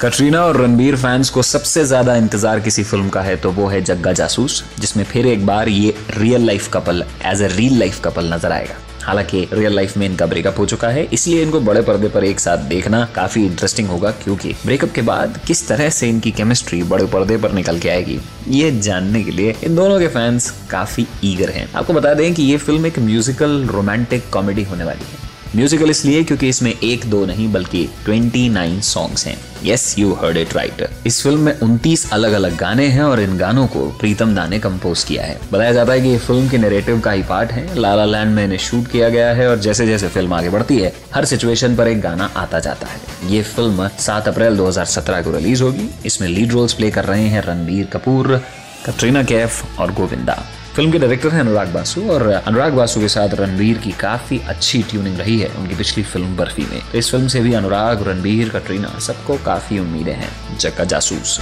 कटरीना और रणबीर फैंस को सबसे ज़्यादा इंतज़ार किसी फ़िल्म का है तो वो है जग्गा जासूस, जिसमें फिर एक बार ये real life couple as a real life couple नज़र आएगा। हालाँकि रियल लाइफ में इनका ब्रेकअप हो चुका है, इसलिए इनको बड़े पर्दे पर एक साथ देखना काफ़ी इंटरेस्टिंग होगा, क्योंकि ब्रेकअप के बाद किस तरह से इनकी केमिस्ट्री बड़े पर्दे पर निकल के आएगी, ये जानने के लिए इन दोनों के फैंस काफ़ी ईगर हैं। आपको बता दें कि ये फ़िल्म एक म्यूजिकल रोमांटिक कॉमेडी होने वाली है। म्यूजिकल इसलिए क्योंकि इसमें एक दो नहीं, बल्कि 29 सॉन्ग्स हैं। Yes you heard it right इस फ़िल्म में 29 अलग अलग गाने हैं और इन गानों को प्रीतम दा ने कंपोज किया है। बताया जाता है कि ये फ़िल्म के नैरेटिव का ही पार्ट है। लाला लैंड में इन्हें शूट किया गया है और जैसे जैसे फ़िल्म आगे बढ़ती है, हर सिचुएशन पर एक गाना आता जाता है। ये फ़िल्म सात अप्रैल 2017 को रिलीज़ होगी। इसमें लीड रोल्स प्ले कर रहे हैं रणबीर कपूर कटरीना कैफ और गोविंदा फ़िल्म के डायरेक्टर हैं अनुराग बासु और अनुराग बासु के साथ रणबीर की काफ़ी अच्छी ट्यूनिंग रही है उनकी पिछली फ़िल्म बर्फ़ी में। तो इस फ़िल्म से भी अनुराग, रणबीर, कटरीना सबको काफ़ी उम्मीदें हैं। जक्का जासूस।